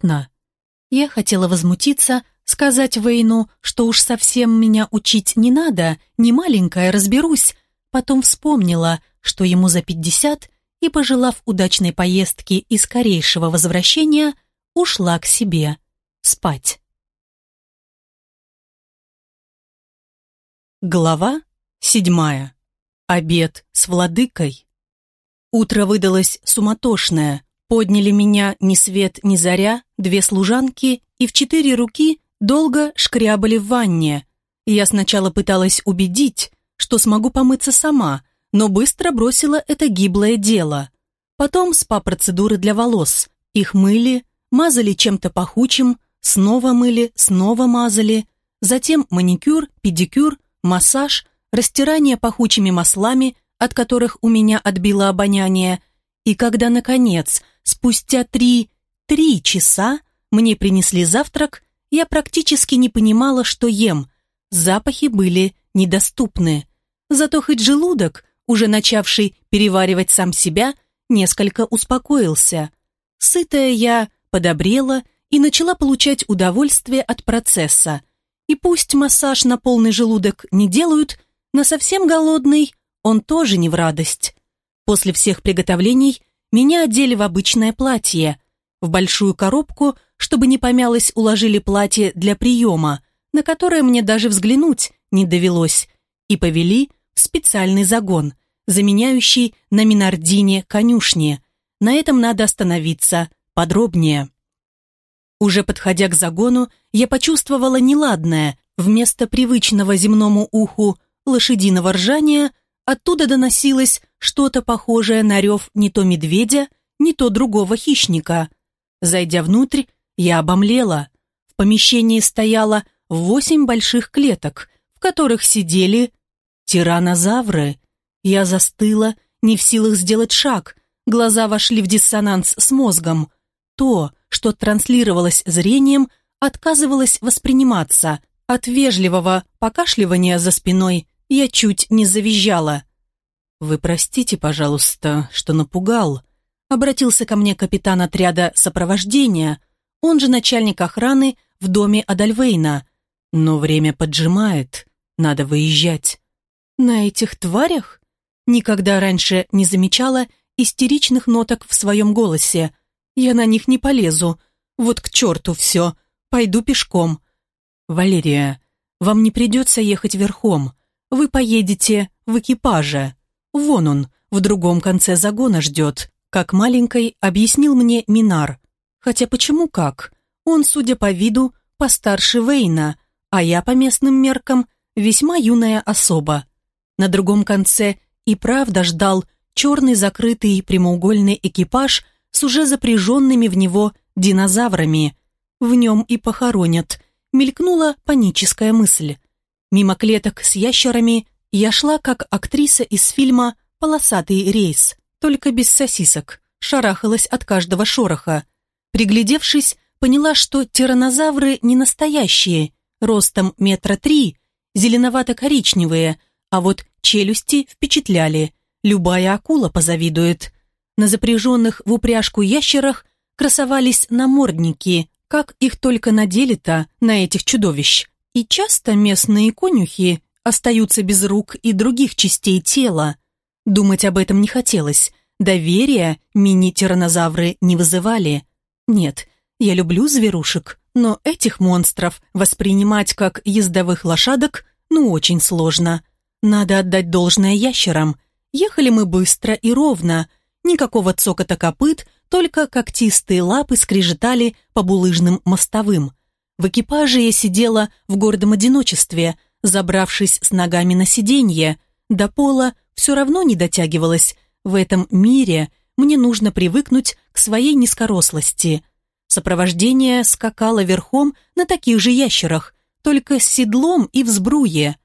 понятно. Я хотела возмутиться, сказать Вейну, что уж совсем меня учить не надо, не маленькая, разберусь. Потом вспомнила, что ему за пятьдесят, и, пожелав удачной поездки и скорейшего возвращения, ушла к себе спать. Глава седьмая. Обед с владыкой. Утро выдалось суматошное. Подняли меня ни свет ни заря, две служанки и в четыре руки долго шкрябали в ванне. Я сначала пыталась убедить, что смогу помыться сама, но быстро бросила это гиблое дело. Потом спа-процедуры для волос. Их мыли, мазали чем-то пахучим, снова мыли, снова мазали. Затем маникюр, педикюр, массаж, растирание пахучими маслами, от которых у меня отбило обоняние. И когда, наконец, спустя три, три часа мне принесли завтрак, я практически не понимала, что ем. Запахи были недоступны. Зато хоть желудок, уже начавший переваривать сам себя, несколько успокоился. Сытая я подобрела и начала получать удовольствие от процесса. И пусть массаж на полный желудок не делают, на совсем голодный он тоже не в радость. После всех приготовлений меня одели в обычное платье. В большую коробку, чтобы не помялось, уложили платье для приема, на которое мне даже взглянуть не довелось, и повели в специальный загон, заменяющий на Минардине конюшни. На этом надо остановиться подробнее. Уже подходя к загону, я почувствовала неладное. Вместо привычного земному уху лошадиного ржания оттуда доносилось что-то похожее на рев не то медведя, не то другого хищника. Зайдя внутрь, я обомлела. В помещении стояло восемь больших клеток, в которых сидели тиранозавры. Я застыла, не в силах сделать шаг, глаза вошли в диссонанс с мозгом. То, что транслировалось зрением, отказывалось восприниматься. От вежливого покашливания за спиной я чуть не завизжала. «Вы простите, пожалуйста, что напугал», обратился ко мне капитан отряда сопровождения, он же начальник охраны в доме Адальвейна. Но время поджимает, надо выезжать. На этих тварях? Никогда раньше не замечала истеричных ноток в своем голосе. Я на них не полезу. Вот к черту все. Пойду пешком. Валерия, вам не придется ехать верхом. Вы поедете в экипаже. Вон он, в другом конце загона ждет. Как маленькой объяснил мне Минар. Хотя почему как? Он, судя по виду, постарше Вейна, а я по местным меркам весьма юная особа. На другом конце и правда ждал черный закрытый прямоугольный экипаж с уже запряженными в него динозаврами. В нем и похоронят. Мелькнула паническая мысль. Мимо клеток с ящерами я шла как актриса из фильма «Полосатый рейс», только без сосисок, шарахалась от каждого шороха. Приглядевшись, поняла, что тиранозавры не настоящие, ростом метра три, зеленовато-коричневые, а вот челюсти впечатляли, любая акула позавидует. На запряженных в упряжку ящерах красовались намордники, как их только надели-то на этих чудовищ. И часто местные конюхи остаются без рук и других частей тела. Думать об этом не хотелось. Доверия мини-тиранозавры не вызывали. Нет, я люблю зверушек, но этих монстров воспринимать как ездовых лошадок ну очень сложно. Надо отдать должное ящерам. Ехали мы быстро и ровно. Никакого цокота копыт, только когтистые лапы скрежетали по булыжным мостовым. В экипаже я сидела в гордом одиночестве, забравшись с ногами на сиденье. До пола все равно не дотягивалась. В этом мире мне нужно привыкнуть к своей низкорослости. Сопровождение скакало верхом на таких же ящерах, только с седлом и в сбруе.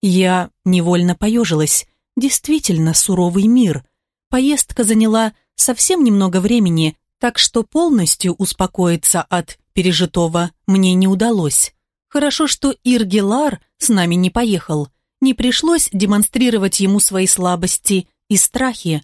Я невольно поежилась. Действительно суровый мир. Поездка заняла совсем немного времени, так что полностью успокоиться от пережитого мне не удалось. Хорошо, что Иргелар с нами не поехал. Не пришлось демонстрировать ему свои слабости и страхи.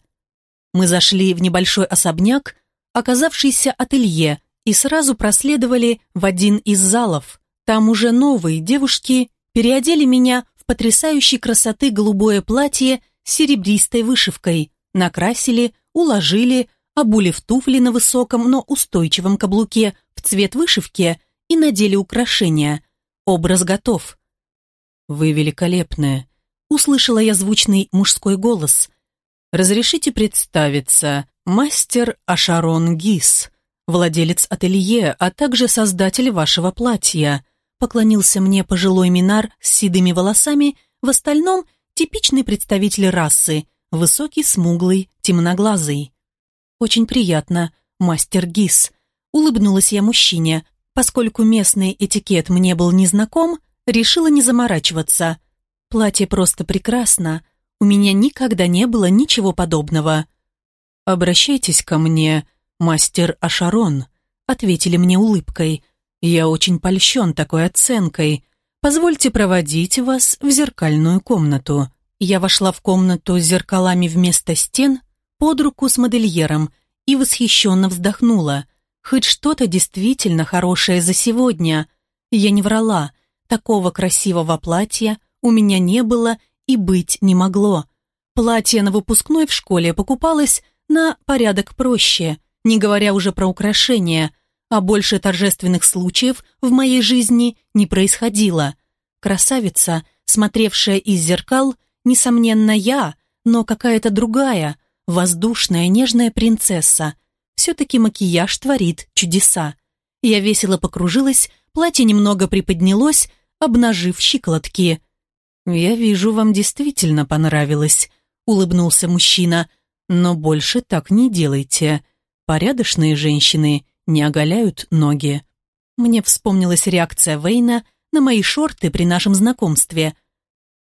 Мы зашли в небольшой особняк, оказавшийся ателье, и сразу проследовали в один из залов. Там уже новые девушки переодели меня в потрясающей красоты голубое платье с серебристой вышивкой, накрасили, уложили, обули в туфли на высоком, но устойчивом каблуке в цвет вышивки и надели украшения. Образ готов. «Вы великолепная», — услышала я звучный мужской голос. «Разрешите представиться, мастер Ашарон Гис, владелец ателье, а также создатель вашего платья», поклонился мне пожилой минар с седыми волосами, в остальном типичный представитель расы, высокий, смуглый, темноглазый. «Очень приятно, мастер Гис», — улыбнулась я мужчине. Поскольку местный этикет мне был незнаком, решила не заморачиваться. Платье просто прекрасно, у меня никогда не было ничего подобного. «Обращайтесь ко мне, мастер Ашарон», — ответили мне улыбкой. «Я очень польщен такой оценкой. Позвольте проводить вас в зеркальную комнату». Я вошла в комнату с зеркалами вместо стен, под руку с модельером и восхищенно вздохнула. Хоть что-то действительно хорошее за сегодня. Я не врала. Такого красивого платья у меня не было и быть не могло. Платье на выпускной в школе покупалось на порядок проще, не говоря уже про украшения, а больше торжественных случаев в моей жизни не происходило. Красавица, смотревшая из зеркал, несомненно, я, но какая-то другая, воздушная, нежная принцесса. Все-таки макияж творит чудеса. Я весело покружилась, платье немного приподнялось, обнажив щиколотки. «Я вижу, вам действительно понравилось», — улыбнулся мужчина. «Но больше так не делайте. Порядочные женщины не оголяют ноги». Мне вспомнилась реакция Вейна на мои шорты при нашем знакомстве.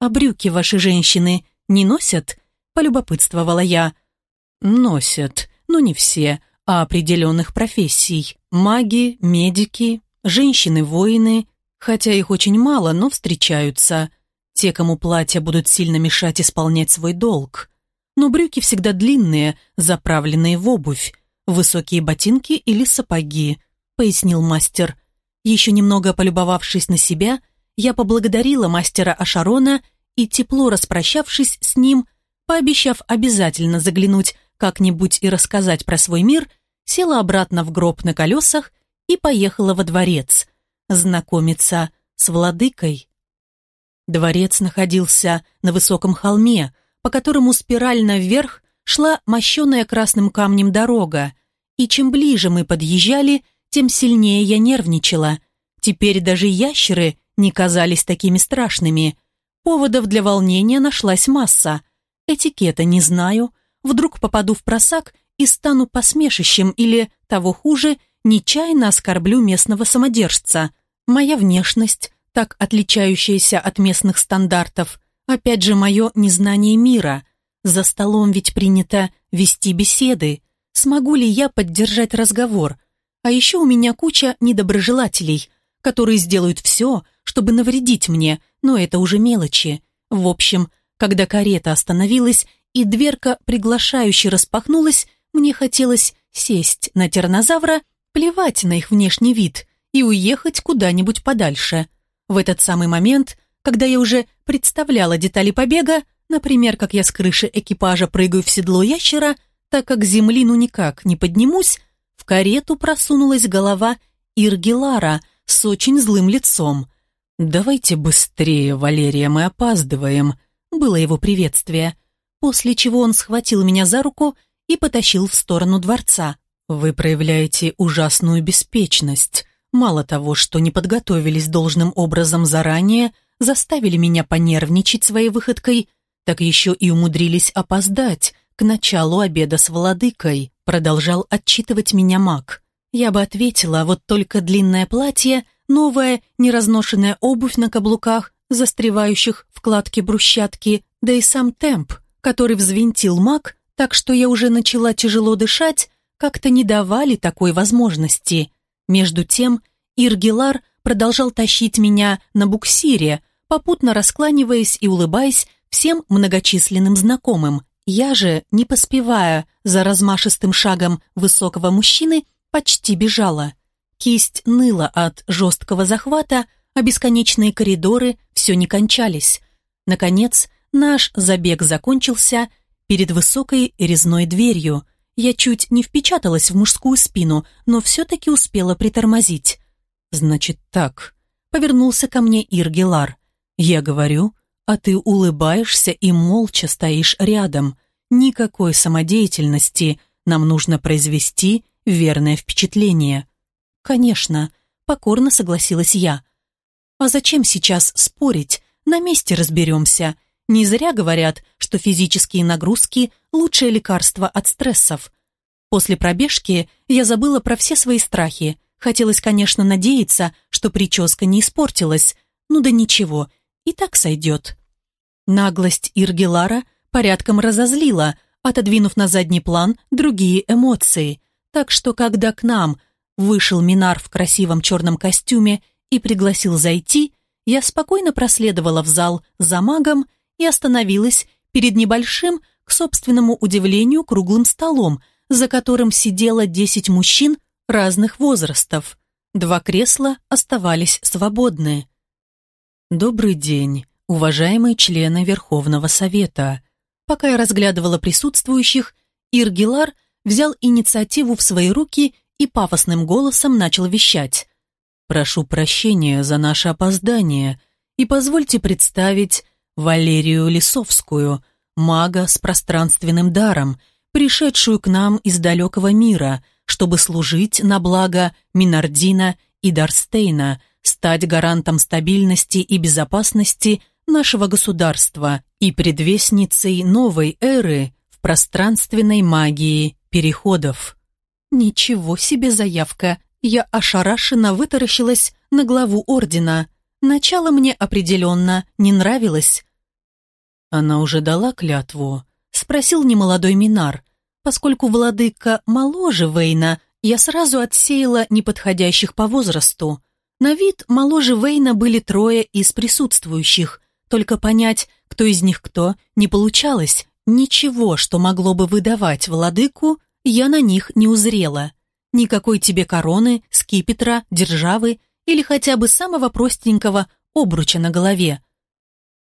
«А брюки ваши женщины не носят?» — полюбопытствовала я. «Носят, но не все, а определенных профессий. Маги, медики, женщины-воины, хотя их очень мало, но встречаются. Те, кому платья будут сильно мешать исполнять свой долг. Но брюки всегда длинные, заправленные в обувь, высокие ботинки или сапоги», — пояснил мастер. Еще немного полюбовавшись на себя, я поблагодарила мастера Ашарона и, тепло распрощавшись с ним, пообещав обязательно заглянуть как-нибудь и рассказать про свой мир, села обратно в гроб на колесах и поехала во дворец, знакомиться с владыкой. Дворец находился на высоком холме, по которому спирально вверх шла мощеная красным камнем дорога, и чем ближе мы подъезжали, тем сильнее я нервничала. Теперь даже ящеры не казались такими страшными. Поводов для волнения нашлась масса. Этикета не знаю. Вдруг попаду в просак и стану посмешищем или, того хуже, нечаянно оскорблю местного самодержца. Моя внешность, так отличающаяся от местных стандартов, опять же мое незнание мира. За столом ведь принято вести беседы. Смогу ли я поддержать разговор? А еще у меня куча недоброжелателей, которые сделают все, чтобы навредить мне, но это уже мелочи. В общем, когда карета остановилась и дверка приглашающе распахнулась, мне хотелось сесть на тернозавра, плевать на их внешний вид и уехать куда-нибудь подальше. В этот самый момент, когда я уже представляла детали побега, например, как я с крыши экипажа прыгаю в седло ящера, так как земли ну никак не поднимусь, в карету просунулась голова Иргилара с очень злым лицом. «Давайте быстрее, Валерия, мы опаздываем», было его приветствие, после чего он схватил меня за руку и потащил в сторону дворца. «Вы проявляете ужасную беспечность. Мало того, что не подготовились должным образом заранее, заставили меня понервничать своей выходкой, так еще и умудрились опоздать к началу обеда с владыкой», продолжал отчитывать меня маг. Я бы ответила, вот только длинное платье новая неразношенная обувь на каблуках, застревающих в кладке брусчатки, да и сам темп, который взвинтил маг, так что я уже начала тяжело дышать, как-то не давали такой возможности. Между тем Иргилар продолжал тащить меня на буксире, попутно раскланиваясь и улыбаясь всем многочисленным знакомым. Я же, не поспевая за размашистым шагом высокого мужчины, почти бежала. Кисть ныла от жесткого захвата, а бесконечные коридоры все не кончались. Наконец, наш забег закончился перед высокой резной дверью. Я чуть не впечаталась в мужскую спину, но все-таки успела притормозить. «Значит так», — повернулся ко мне Иргелар. «Я говорю, а ты улыбаешься и молча стоишь рядом. Никакой самодеятельности, нам нужно произвести верное впечатление». «Конечно», — покорно согласилась я. «А зачем сейчас спорить? На месте разберемся. Не зря говорят, что физические нагрузки – лучшее лекарство от стрессов. После пробежки я забыла про все свои страхи. Хотелось, конечно, надеяться, что прическа не испортилась. Ну да ничего, и так сойдет. Наглость Иргелара порядком разозлила, отодвинув на задний план другие эмоции. Так что, когда к нам вышел Минар в красивом черном костюме и пригласил зайти, я спокойно проследовала в зал за магом и остановилась перед небольшим, к собственному удивлению, круглым столом, за которым сидело десять мужчин разных возрастов. Два кресла оставались свободны. «Добрый день, уважаемые члены Верховного Совета». Пока я разглядывала присутствующих, Иргилар взял инициативу в свои руки и пафосным голосом начал вещать. «Прошу прощения за наше опоздание и позвольте представить Валерию Лисовскую, мага с пространственным даром, пришедшую к нам из далекого мира, чтобы служить на благо Минардина и Дарстейна, стать гарантом стабильности и безопасности нашего государства и предвестницей новой эры в пространственной магии переходов. Ничего себе заявка! Я ошарашенно вытаращилась на главу ордена. Начало мне определенно не нравилось. «Она уже дала клятву?» — спросил немолодой Минар. Поскольку владыка моложе Вейна, я сразу отсеяла неподходящих по возрасту. На вид моложе Вейна были трое из присутствующих, только понять, кто из них кто, не получалось. Ничего, что могло бы выдавать владыку, я на них не узрела. Никакой тебе короны, скипетра, державы или хотя бы самого простенького обруча на голове.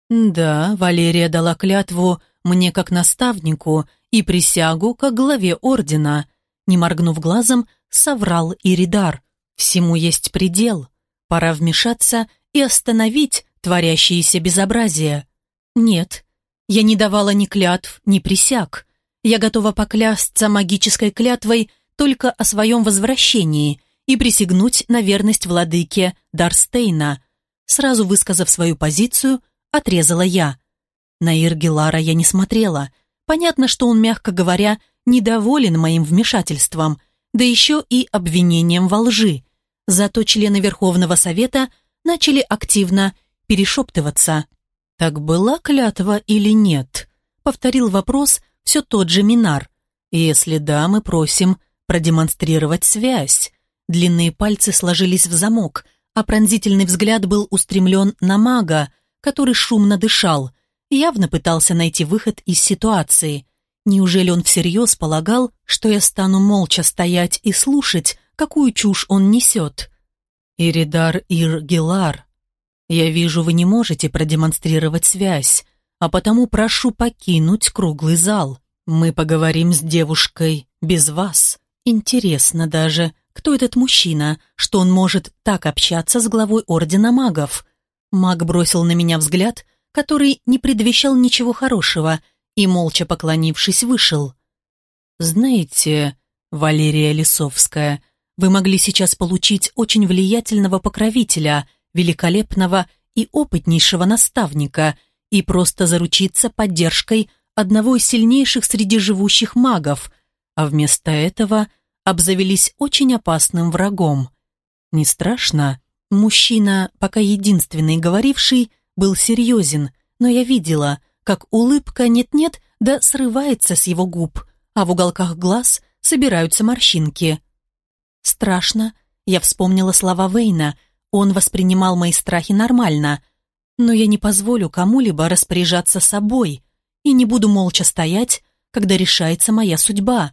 Да, Валерия дала клятву мне как наставнику и присягу как главе ордена. Не моргнув глазом, соврал Иридар. Всему есть предел. Пора вмешаться и остановить творящееся безобразие. Нет, я не давала ни клятв, ни присяг. Я готова поклясться магической клятвой только о своем возвращении и присягнуть на верность владыке Дарстейна. Сразу высказав свою позицию, отрезала я. На Иргелара я не смотрела. Понятно, что он, мягко говоря, недоволен моим вмешательством, да еще и обвинением во лжи. Зато члены Верховного Совета начали активно перешептываться. «Так была клятва или нет?» — повторил вопрос все тот же Минар. «Если да, мы просим продемонстрировать связь». Длинные пальцы сложились в замок, а пронзительный взгляд был устремлен на мага, который шумно дышал, явно пытался найти выход из ситуации. Неужели он всерьез полагал, что я стану молча стоять и слушать, какую чушь он несет? «Иридар Ир-Гелар, я вижу, вы не можете продемонстрировать связь, а потому прошу покинуть круглый зал. Мы поговорим с девушкой без вас. Интересно даже, кто этот мужчина, что он может так общаться с главой Ордена Магов? Маг бросил на меня взгляд, который не предвещал ничего хорошего, и, молча поклонившись, вышел. «Знаете, Валерия Лисовская, вы могли сейчас получить очень влиятельного покровителя, великолепного и опытнейшего наставника и просто заручиться поддержкой одного из сильнейших среди живущих магов, а вместо этого обзавелись очень опасным врагом. Не страшно?» Мужчина, пока единственный говоривший, был серьезен, но я видела, как улыбка нет-нет, да срывается с его губ, а в уголках глаз собираются морщинки. Страшно. Я вспомнила слова Вейна. Он воспринимал мои страхи нормально. Но я не позволю кому-либо распоряжаться собой и не буду молча стоять, когда решается моя судьба.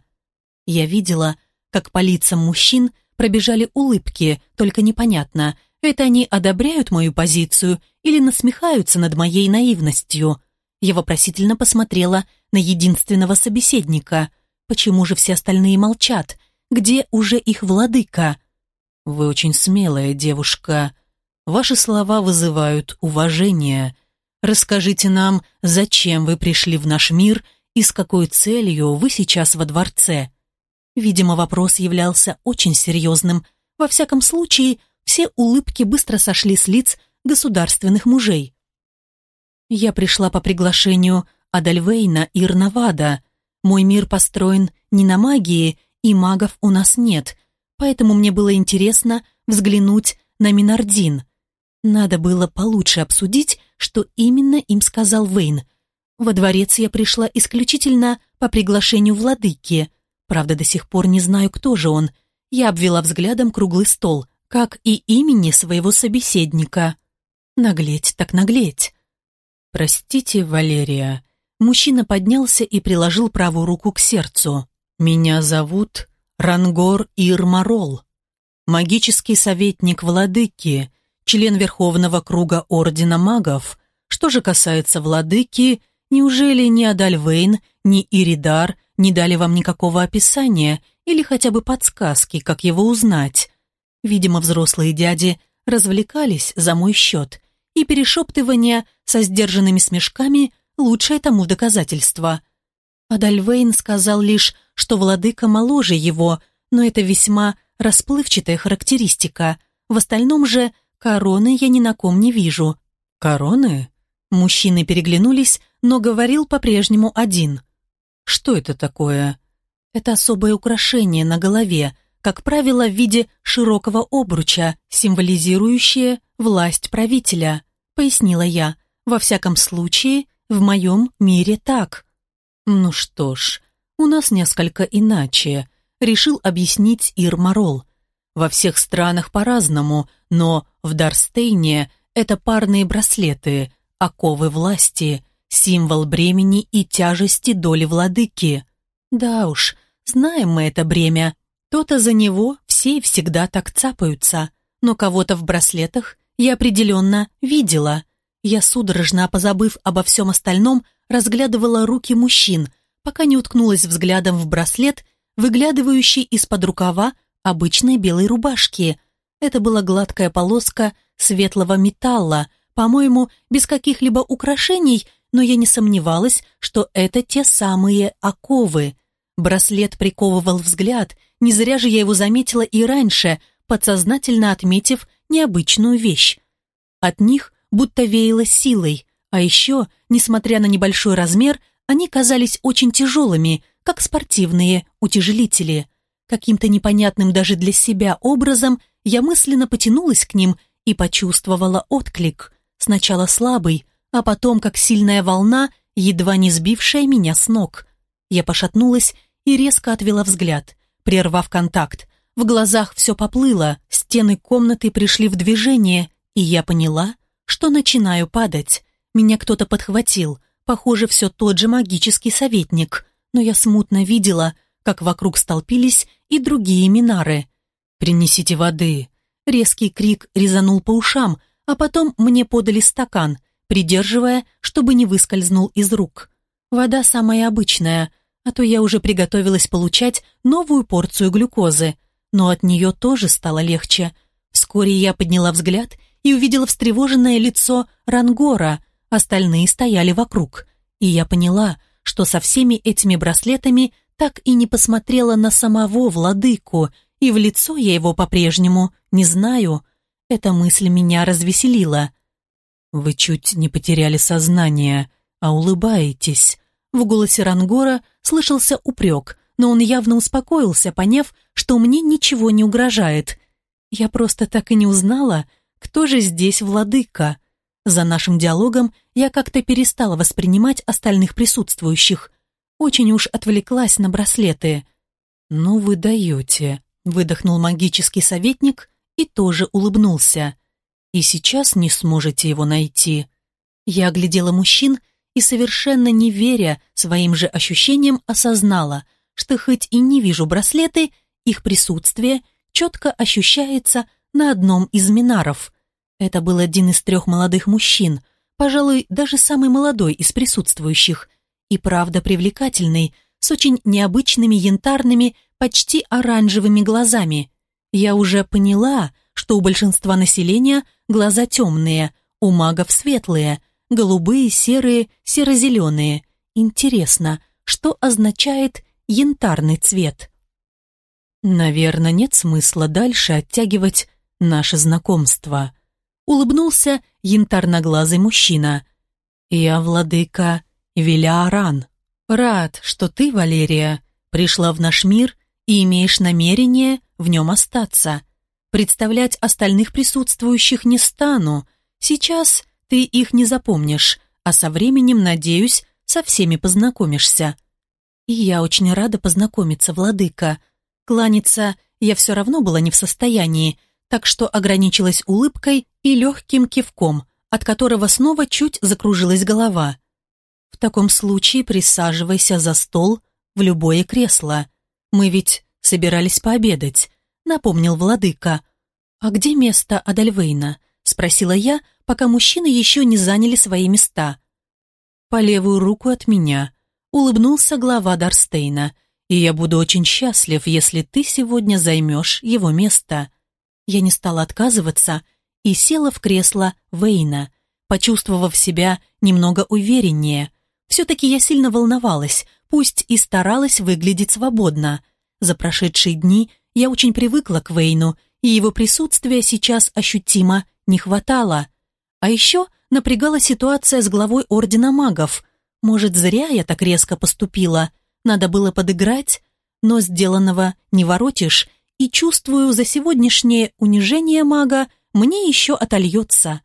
Я видела, как по лицам мужчин пробежали улыбки, только непонятно, это они одобряют мою позицию или насмехаются над моей наивностью. Я вопросительно посмотрела на единственного собеседника. Почему же все остальные молчат? Где уже их владыка? Вы очень смелая девушка. Ваши слова вызывают уважение. Расскажите нам, зачем вы пришли в наш мир и с какой целью вы сейчас во дворце? Видимо, вопрос являлся очень серьезным. Во всяком случае, все улыбки быстро сошли с лиц государственных мужей. Я пришла по приглашению Адальвейна и Ирнавада. Мой мир построен не на магии, и магов у нас нет, поэтому мне было интересно взглянуть на Минардин. Надо было получше обсудить, что именно им сказал Вейн. Во дворец я пришла исключительно по приглашению владыки. Правда, до сих пор не знаю, кто же он. Я обвела взглядом круглый стол, как и имени своего собеседника. Наглеть так наглеть. «Простите, Валерия». Мужчина поднялся и приложил правую руку к сердцу. «Меня зовут Рангор Ирмарол, магический советник владыки, член Верховного круга Ордена магов. Что же касается владыки, неужели ни Адальвейн, ни Иридар не дали вам никакого описания или хотя бы подсказки, как его узнать? Видимо, взрослые дяди развлекались за мой счет, и перешептывание со сдержанными смешками – лучшее тому доказательство. Адальвейн сказал лишь, что владыка моложе его, но это весьма расплывчатая характеристика. В остальном же короны я ни на ком не вижу. Короны? Мужчины переглянулись, но говорил по-прежнему один. Что это такое? Это особое украшение на голове, как правило, в виде широкого обруча, символизирующее власть правителя, пояснила я. Во всяком случае, в моем мире так. Ну что ж, у нас несколько иначе, решил объяснить Ирмарол. Во всех странах по-разному, но в Дарстейне это парные браслеты, оковы власти, символ бремени и тяжести доли владыки. Да уж, знаем мы это бремя, то-то за него все всегда так цапаются, но кого-то в браслетах я определенно видела. Я судорожно, позабыв обо всем остальном, разглядывала руки мужчин, пока не уткнулась взглядом в браслет, выглядывающий из-под рукава обычной белой рубашки. Это была гладкая полоска светлого металла, по-моему, без каких-либо украшений, но я не сомневалась, что это те самые оковы. Браслет приковывал взгляд, не зря же я его заметила и раньше, подсознательно отметив необычную вещь. От них будто веяло силой, а еще, несмотря на небольшой размер, они казались очень тяжелыми, как спортивные утяжелители. Каким-то непонятным даже для себя образом я мысленно потянулась к ним и почувствовала отклик. Сначала слабый, а потом как сильная волна, едва не сбившая меня с ног. Я пошатнулась и резко отвела взгляд, прервав контакт. В глазах все поплыло, стены комнаты пришли в движение, и я поняла, что начинаю падать. Меня кто-то подхватил, похоже, все тот же магический советник, но я смутно видела, как вокруг столпились и другие минары. «Принесите воды!» Резкий крик резанул по ушам, а потом мне подали стакан, придерживая, чтобы не выскользнул из рук. Вода самая обычная — а то я уже приготовилась получать новую порцию глюкозы, но от нее тоже стало легче. Вскоре я подняла взгляд и увидела встревоженное лицо Рангора, остальные стояли вокруг, и я поняла, что со всеми этими браслетами так и не посмотрела на самого владыку, и в лицо я его по-прежнему не знаю. Эта мысль меня развеселила. «Вы чуть не потеряли сознание, а улыбаетесь», в голосе Рангора слышался упрек, но он явно успокоился, поняв, что мне ничего не угрожает. Я просто так и не узнала, кто же здесь владыка. За нашим диалогом я как-то перестала воспринимать остальных присутствующих. Очень уж отвлеклась на браслеты. «Ну вы даете», — выдохнул магический советник и тоже улыбнулся. «И сейчас не сможете его найти». Я оглядела мужчин и, совершенно не веря своим же ощущениям, осознала, что хоть и не вижу браслеты, их присутствие четко ощущается на одном из минаров. Это был один из трех молодых мужчин, пожалуй, даже самый молодой из присутствующих, и правда привлекательный, с очень необычными янтарными, почти оранжевыми глазами. Я уже поняла, что у большинства населения глаза темные, у магов светлые, голубые, серые, серо-зеленые. Интересно, что означает янтарный цвет? Наверное, нет смысла дальше оттягивать наше знакомство. Улыбнулся янтарноглазый мужчина. Я владыка Велиаран. Рад, что ты, Валерия, пришла в наш мир и имеешь намерение в нем остаться. Представлять остальных присутствующих не стану. Сейчас ты их не запомнишь, а со временем, надеюсь, со всеми познакомишься. И я очень рада познакомиться, владыка. Кланяться я все равно была не в состоянии, так что ограничилась улыбкой и легким кивком, от которого снова чуть закружилась голова. В таком случае присаживайся за стол в любое кресло. Мы ведь собирались пообедать напомнил владыка. «А где место Адальвейна?» — спросила я, пока мужчины еще не заняли свои места. «По левую руку от меня», — улыбнулся глава Дарстейна, «и я буду очень счастлив, если ты сегодня займешь его место». Я не стала отказываться и села в кресло Вейна, почувствовав себя немного увереннее. Все-таки я сильно волновалась, пусть и старалась выглядеть свободно. За прошедшие дни я очень привыкла к Вейну, и его присутствия сейчас ощутимо не хватало. А еще напрягала ситуация с главой Ордена Магов. Может, зря я так резко поступила. Надо было подыграть, но сделанного не воротишь, и чувствую, за сегодняшнее унижение мага мне еще отольется.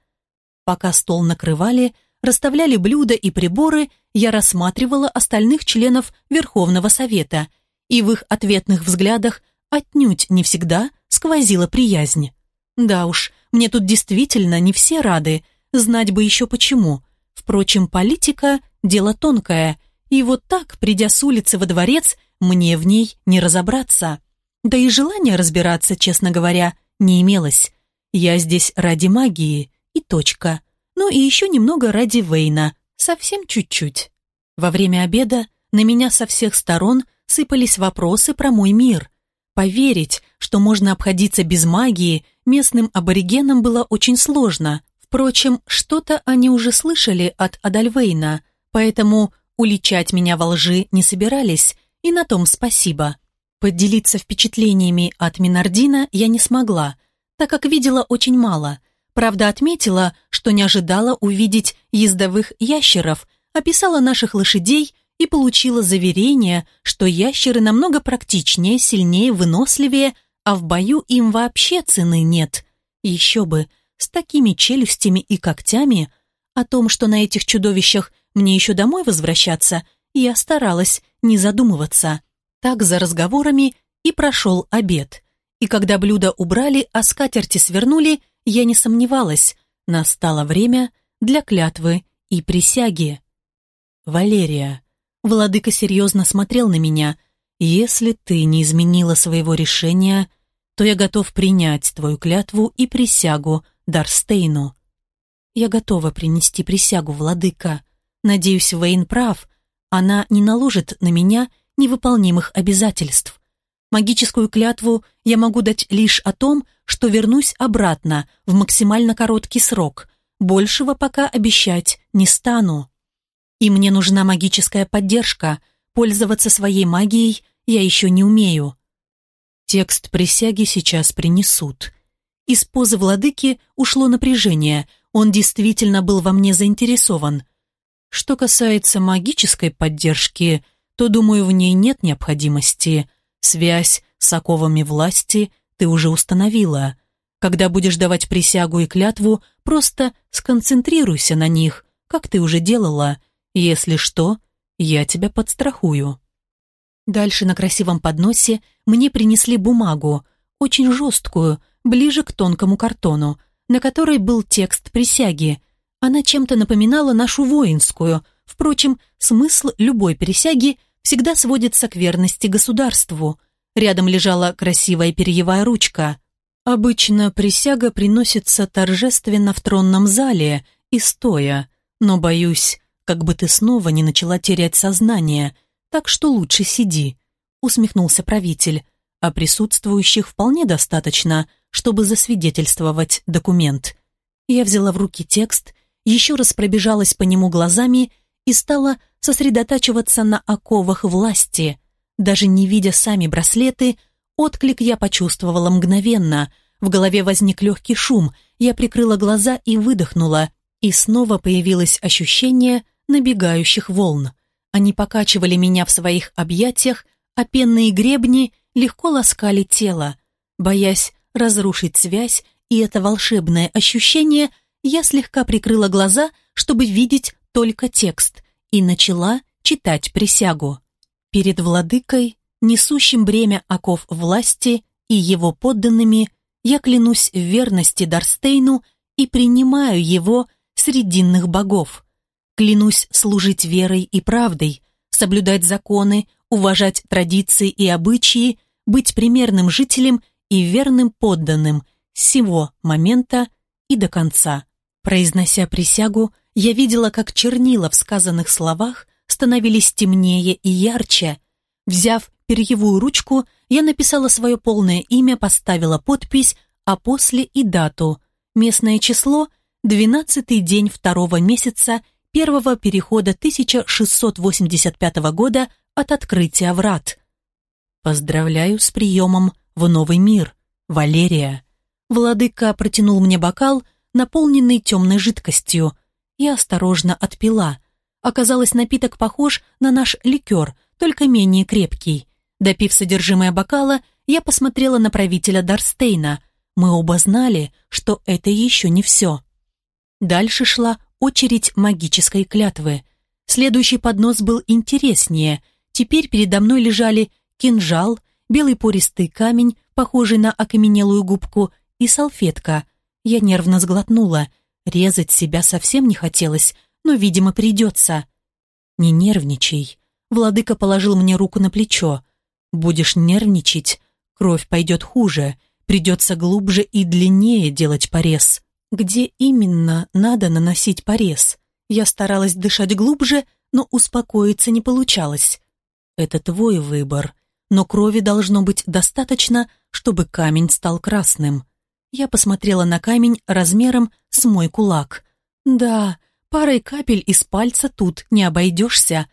Пока стол накрывали, расставляли блюда и приборы, я рассматривала остальных членов Верховного Совета, и в их ответных взглядах отнюдь не всегда сквозила приязнь. Да уж, мне тут действительно не все рады, знать бы еще почему. Впрочем, политика – дело тонкое, и вот так, придя с улицы во дворец, мне в ней не разобраться. Да и желания разбираться, честно говоря, не имелось. Я здесь ради магии, и точка. Ну и еще немного ради Вейна, совсем чуть-чуть. Во время обеда на меня со всех сторон сыпались вопросы про мой мир – Поверить, что можно обходиться без магии, местным аборигенам было очень сложно. Впрочем, что-то они уже слышали от Адальвейна, поэтому уличать меня во лжи не собирались, и на том спасибо. Поделиться впечатлениями от Минардина я не смогла, так как видела очень мало. Правда, отметила, что не ожидала увидеть ездовых ящеров, описала наших лошадей и получила заверение, что ящеры намного практичнее, сильнее, выносливее, а в бою им вообще цены нет. Еще бы, с такими челюстями и когтями, о том, что на этих чудовищах мне еще домой возвращаться, я старалась не задумываться. Так за разговорами и прошел обед. И когда блюда убрали, а скатерти свернули, я не сомневалась, настало время для клятвы и присяги. Валерия. Владыка серьезно смотрел на меня. «Если ты не изменила своего решения, то я готов принять твою клятву и присягу Дарстейну». «Я готова принести присягу, владыка. Надеюсь, Вейн прав. Она не наложит на меня невыполнимых обязательств. Магическую клятву я могу дать лишь о том, что вернусь обратно в максимально короткий срок. Большего пока обещать не стану». И мне нужна магическая поддержка. Пользоваться своей магией я еще не умею. Текст присяги сейчас принесут. Из позы владыки ушло напряжение. Он действительно был во мне заинтересован. Что касается магической поддержки, то, думаю, в ней нет необходимости. Связь с оковами власти ты уже установила. Когда будешь давать присягу и клятву, просто сконцентрируйся на них, как ты уже делала, если что, я тебя подстрахую». Дальше на красивом подносе мне принесли бумагу, очень жесткую, ближе к тонкому картону, на которой был текст присяги. Она чем-то напоминала нашу воинскую. Впрочем, смысл любой присяги всегда сводится к верности государству. Рядом лежала красивая перьевая ручка. Обычно присяга приносится торжественно в тронном зале и стоя, но, боюсь, как бы ты снова не начала терять сознание, так что лучше сиди», — усмехнулся правитель, а присутствующих вполне достаточно, чтобы засвидетельствовать документ. Я взяла в руки текст, еще раз пробежалась по нему глазами и стала сосредотачиваться на оковах власти. Даже не видя сами браслеты, отклик я почувствовала мгновенно. В голове возник легкий шум, я прикрыла глаза и выдохнула, и снова появилось ощущение набегающих волн. Они покачивали меня в своих объятиях, а пенные гребни легко ласкали тело. Боясь разрушить связь и это волшебное ощущение, я слегка прикрыла глаза, чтобы видеть только текст, и начала читать присягу. Перед владыкой, несущим бремя оков власти и его подданными, я клянусь в верности Дарстейну и принимаю его срединных богов. Клянусь служить верой и правдой, соблюдать законы, уважать традиции и обычаи, быть примерным жителем и верным подданным с сего момента и до конца. Произнося присягу, я видела, как чернила в сказанных словах становились темнее и ярче. Взяв перьевую ручку, я написала свое полное имя, поставила подпись, а после и дату. Местное число – двенадцатый день второго месяца первого перехода 1685 года от открытия врат. Поздравляю с приемом в новый мир, Валерия. Владыка протянул мне бокал, наполненный темной жидкостью. Я осторожно отпила. Оказалось, напиток похож на наш ликер, только менее крепкий. Допив содержимое бокала, я посмотрела на правителя Дарстейна. Мы оба знали, что это еще не все. Дальше шла очередь магической клятвы. Следующий поднос был интереснее. Теперь передо мной лежали кинжал, белый пористый камень, похожий на окаменелую губку, и салфетка. Я нервно сглотнула. Резать себя совсем не хотелось, но, видимо, придется. «Не нервничай». Владыка положил мне руку на плечо. «Будешь нервничать, кровь пойдет хуже, придется глубже и длиннее делать порез». Где именно надо наносить порез? Я старалась дышать глубже, но успокоиться не получалось. Это твой выбор, но крови должно быть достаточно, чтобы камень стал красным. Я посмотрела на камень размером с мой кулак. Да, парой капель из пальца тут не обойдешься.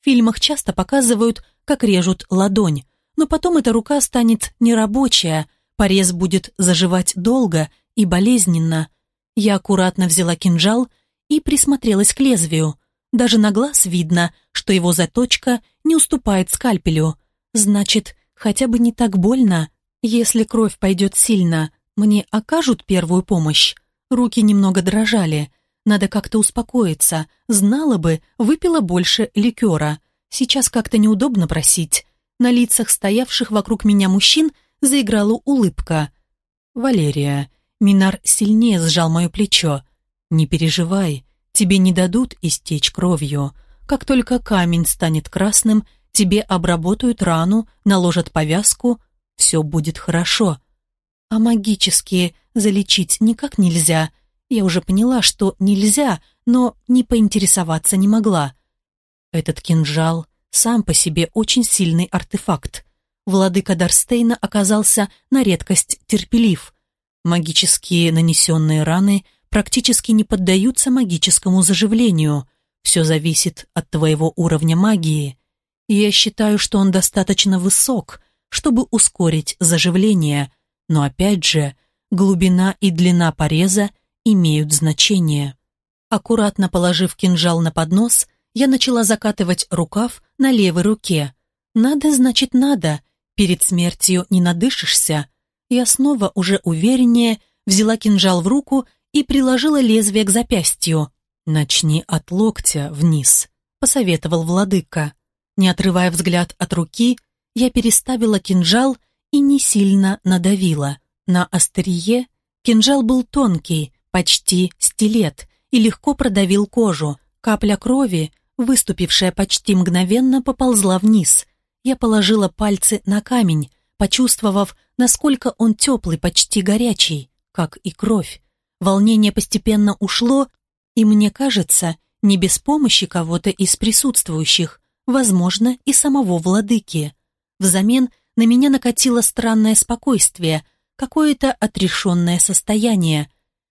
В фильмах часто показывают, как режут ладонь, но потом эта рука станет нерабочая, порез будет заживать долго и болезненно. Я аккуратно взяла кинжал и присмотрелась к лезвию. Даже на глаз видно, что его заточка не уступает скальпелю. Значит, хотя бы не так больно. Если кровь пойдет сильно, мне окажут первую помощь. Руки немного дрожали. Надо как-то успокоиться. Знала бы, выпила больше ликера. Сейчас как-то неудобно просить. На лицах стоявших вокруг меня мужчин заиграла улыбка. «Валерия, Минар сильнее сжал мое плечо. «Не переживай, тебе не дадут истечь кровью. Как только камень станет красным, тебе обработают рану, наложат повязку, все будет хорошо. А магические залечить никак нельзя. Я уже поняла, что нельзя, но не поинтересоваться не могла. Этот кинжал сам по себе очень сильный артефакт. Владыка Дарстейна оказался на редкость терпелив. Магические нанесенные раны практически не поддаются магическому заживлению. Все зависит от твоего уровня магии. Я считаю, что он достаточно высок, чтобы ускорить заживление, но опять же, глубина и длина пореза имеют значение. Аккуратно положив кинжал на поднос, я начала закатывать рукав на левой руке. Надо, значит, надо. Перед смертью не надышишься. Я снова уже увереннее взяла кинжал в руку и приложила лезвие к запястью. «Начни от локтя вниз», — посоветовал владыка. Не отрывая взгляд от руки, я переставила кинжал и не сильно надавила. На острие кинжал был тонкий, почти стилет, и легко продавил кожу. Капля крови, выступившая почти мгновенно, поползла вниз. Я положила пальцы на камень, почувствовав, насколько он теплый, почти горячий, как и кровь. Волнение постепенно ушло, и мне кажется, не без помощи кого-то из присутствующих, возможно, и самого владыки. Взамен на меня накатило странное спокойствие, какое-то отрешенное состояние.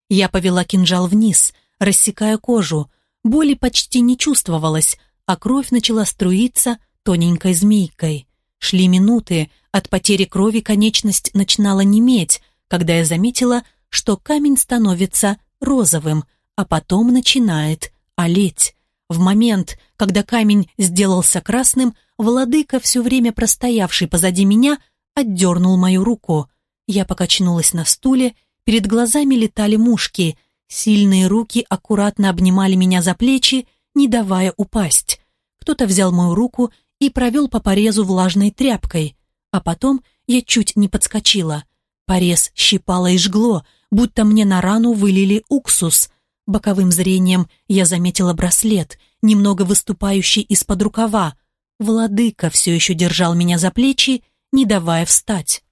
Я повела кинжал вниз, рассекая кожу, боли почти не чувствовалось, а кровь начала струиться тоненькой змейкой. Шли минуты, от потери крови конечность начинала неметь, когда я заметила, что камень становится розовым, а потом начинает олеть. В момент, когда камень сделался красным, владыка, все время простоявший позади меня, отдернул мою руку. Я покачнулась на стуле, перед глазами летали мушки, сильные руки аккуратно обнимали меня за плечи, не давая упасть. Кто-то взял мою руку и провел по порезу влажной тряпкой, а потом я чуть не подскочила. Порез щипало и жгло, будто мне на рану вылили уксус. Боковым зрением я заметила браслет, немного выступающий из-под рукава. Владыка все еще держал меня за плечи, не давая встать.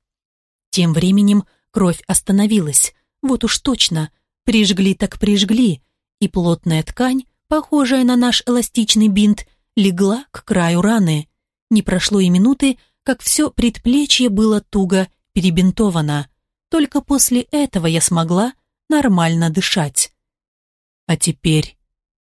Тем временем кровь остановилась. Вот уж точно, прижгли так прижгли, и плотная ткань, похожая на наш эластичный бинт, легла к краю раны. Не прошло и минуты, как все предплечье было туго перебинтовано. Только после этого я смогла нормально дышать. А теперь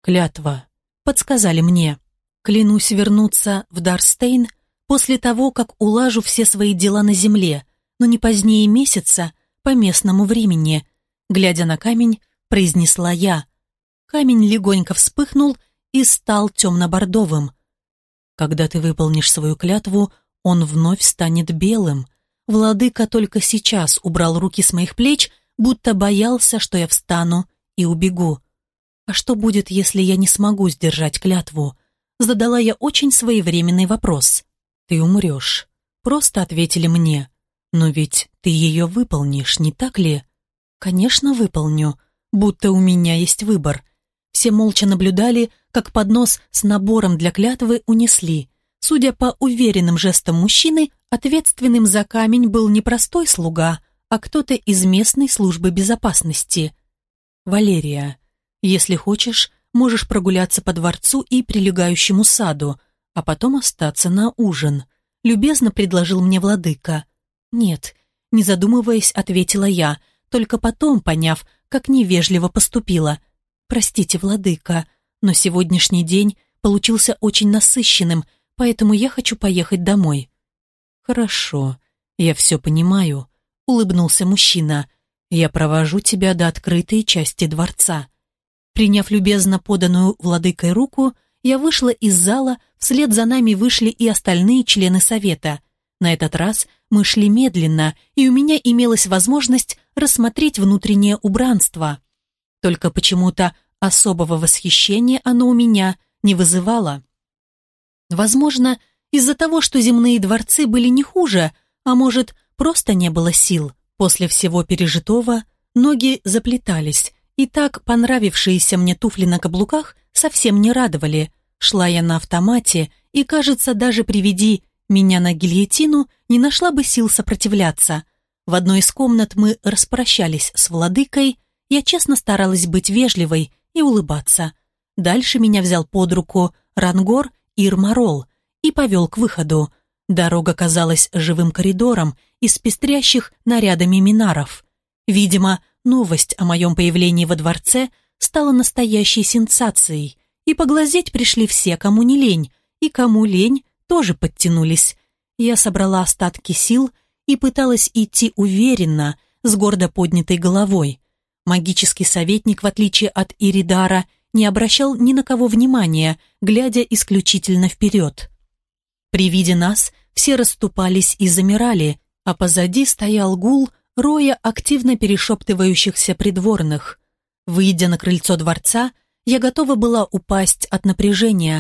клятва, подсказали мне. Клянусь вернуться в Дарстейн после того, как улажу все свои дела на земле, но не позднее месяца по местному времени. Глядя на камень, произнесла я. Камень легонько вспыхнул и стал темно-бордовым. Когда ты выполнишь свою клятву, он вновь станет белым. Владыка только сейчас убрал руки с моих плеч, будто боялся, что я встану и убегу. А что будет, если я не смогу сдержать клятву? Задала я очень своевременный вопрос. Ты умрешь. Просто ответили мне. Но ведь ты ее выполнишь, не так ли? Конечно, выполню. Будто у меня есть выбор. Все молча наблюдали, как поднос с набором для клятвы унесли. Судя по уверенным жестам мужчины, ответственным за камень был не простой слуга, а кто-то из местной службы безопасности. Валерия, если хочешь, можешь прогуляться по дворцу и прилегающему саду, а потом остаться на ужин. Любезно предложил мне владыка. Нет, не задумываясь, ответила я, только потом поняв, как невежливо поступила. Простите, владыка, но сегодняшний день получился очень насыщенным, поэтому я хочу поехать домой. Хорошо, я все понимаю, улыбнулся мужчина. Я провожу тебя до открытой части дворца. Приняв любезно поданную владыкой руку, я вышла из зала, вслед за нами вышли и остальные члены совета. На этот раз мы шли медленно, и у меня имелась возможность рассмотреть внутреннее убранство. Только почему-то особого восхищения оно у меня не вызывало. Возможно, из-за того, что земные дворцы были не хуже, а может, просто не было сил. После всего пережитого ноги заплетались, и так понравившиеся мне туфли на каблуках совсем не радовали. Шла я на автомате, и, кажется, даже приведи меня на гильотину, не нашла бы сил сопротивляться. В одной из комнат мы распрощались с владыкой, я честно старалась быть вежливой и улыбаться. Дальше меня взял под руку Рангор Ирмарол и повел к выходу. Дорога казалась живым коридором из пестрящих нарядами минаров. Видимо, новость о моем появлении во дворце стала настоящей сенсацией, и поглазеть пришли все, кому не лень, и кому лень тоже подтянулись. Я собрала остатки сил и пыталась идти уверенно, с гордо поднятой головой. Магический советник, в отличие от Иридара, не обращал ни на кого внимания, глядя исключительно вперед. При виде нас все расступались и замирали, а позади стоял гул, роя активно перешептывающихся придворных. Выйдя на крыльцо дворца, я готова была упасть от напряжения.